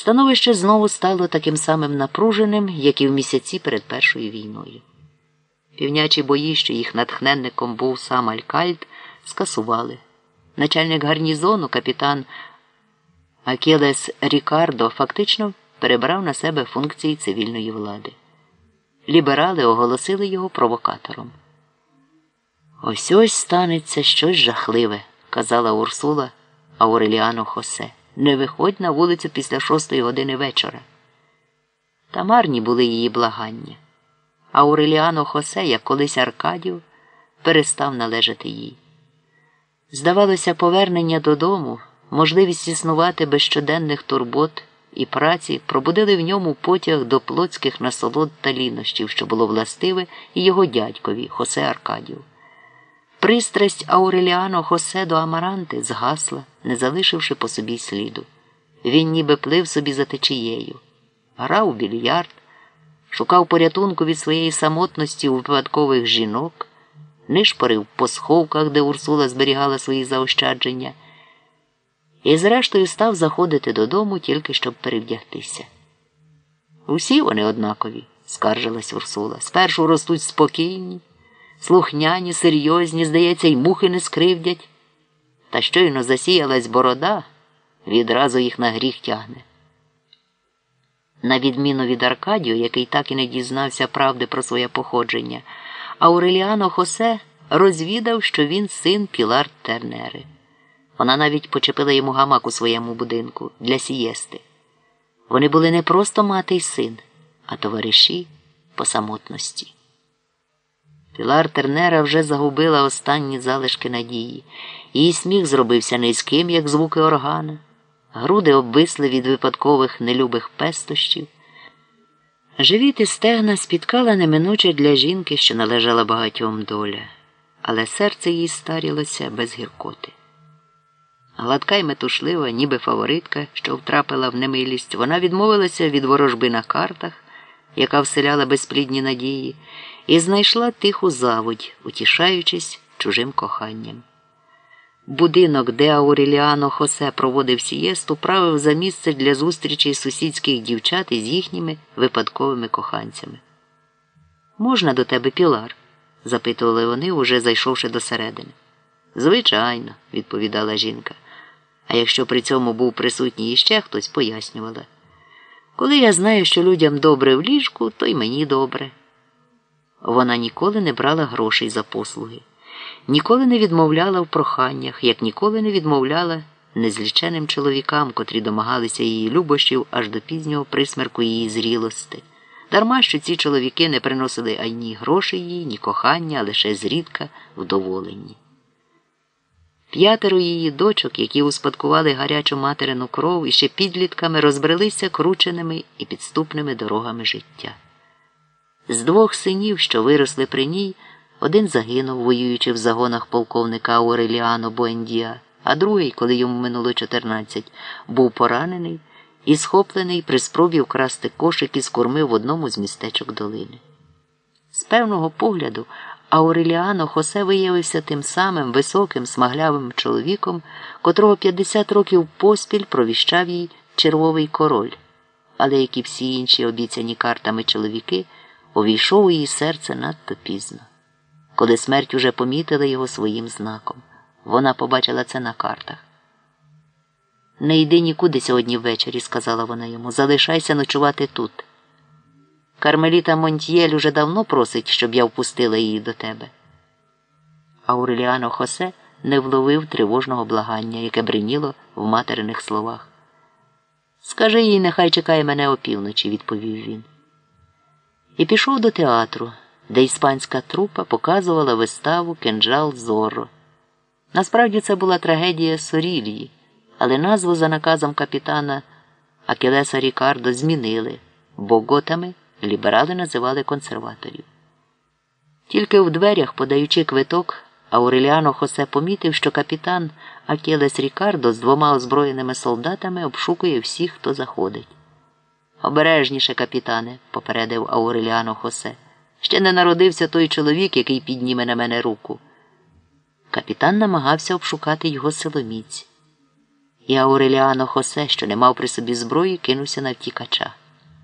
Становище знову стало таким самим напруженим, як і в місяці перед першою війною. Півнячі бої, що їх натхненником був сам Алькальд, скасували. Начальник гарнізону, капітан Акілес Рікардо, фактично перебрав на себе функції цивільної влади. Ліберали оголосили його провокатором. Ось ось станеться щось жахливе, казала Урсула Ауреліано Хосе. Не виходь на вулицю після шостої години вечора. Та марні були її благання. Ауреліано Хосе, як колись Аркадію, перестав належати їй. Здавалося, повернення додому, можливість існувати без щоденних турбот і праці пробудили в ньому потяг до плотських насолод та лінощів, що було властиве і його дядькові Хосе Аркадію. Пристрасть Ауреліано Хосе до Амаранти згасла, не залишивши по собі сліду. Він ніби плив собі за течією, грав у більярд, шукав порятунку від своєї самотності у випадкових жінок, нишпорив по сховках, де Урсула зберігала свої заощадження, і, зрештою, став заходити додому тільки щоб перевдягтися. Усі вони однакові, скаржилась Урсула. Спершу ростуть спокійні слухняні, серйозні, здається, й мухи не скривдять. Та щойно засіялась борода, відразу їх на гріх тягне. На відміну від Аркадію, який так і не дізнався правди про своє походження, Ауреліано Хосе розвідав, що він син Пілар Тернери. Вона навіть почепила йому гамак у своєму будинку для сієсти. Вони були не просто мати й син, а товариші по самотності. Пілар Тернера вже загубила останні залишки надії. Її сміх зробився низьким, як звуки органа, груди обвисли від випадкових нелюбих пестощів. Живіт і стегна спіткала неминуче для жінки, що належала багатьом доля, але серце їй старілося без гіркоти. Гладка й метушлива, ніби фаворитка, що втрапила в немилість, вона відмовилася від ворожби на картах, яка вселяла безплідні надії і знайшла тиху заводь, утішаючись чужим коханням. Будинок, де Ауреліано Хосе проводив сієсту, правив за місце для зустрічей сусідських дівчат із їхніми випадковими коханцями. Можна до тебе пілар? запитували вони, уже зайшовши до середини. Звичайно, відповідала жінка. А якщо при цьому був присутній іще хтось, пояснювала. Коли я знаю, що людям добре в ліжку, то й мені добре. Вона ніколи не брала грошей за послуги, ніколи не відмовляла в проханнях, як ніколи не відмовляла незліченим чоловікам, котрі домагалися її любощів аж до пізнього присмерку її зрілости. Дарма що ці чоловіки не приносили ані грошей їй, ні кохання, а лише зрідка вдоволені. П'ятеро її дочок, які успадкували гарячу материну кров і ще підлітками розбрелися крученими і підступними дорогами життя. З двох синів, що виросли при ній, один загинув, воюючи в загонах полковника Ауреліано Буендія, а другий, коли йому минуло 14, був поранений і схоплений при спробі вкрасти кошик із корми в одному з містечок долини. З певного погляду, Ауреліано Хосе виявився тим самим високим, смаглявим чоловіком, котрого 50 років поспіль провіщав їй червовий король, але як і всі інші обіцяні картами чоловіки увійшов у її серце надто пізно. Коли смерть уже помітила його своїм знаком, вона побачила це на картах. Не йди нікуди сьогодні ввечері, сказала вона йому, залишайся ночувати тут. Кармеліта Монтьєль уже давно просить, щоб я впустила її до тебе. Ауреліано Хосе не вловив тривожного благання, яке бриніло в материних словах. Скажи їй, нехай чекає мене опівночі, відповів він і пішов до театру, де іспанська трупа показувала виставу Кенджал Зорро. Насправді це була трагедія Сорілії, але назву за наказом капітана Акелеса Рікардо змінили, бо готами ліберали називали консерваторів. Тільки в дверях, подаючи квиток, Ауреліано Хосе помітив, що капітан Акелес Рікардо з двома озброєними солдатами обшукує всіх, хто заходить. Обережніше, капітане, попередив Ауреліано Хосе. Ще не народився той чоловік, який підніме на мене руку. Капітан намагався обшукати його силоміць. І Ауреліано Хосе, що не мав при собі зброї, кинувся на втікача.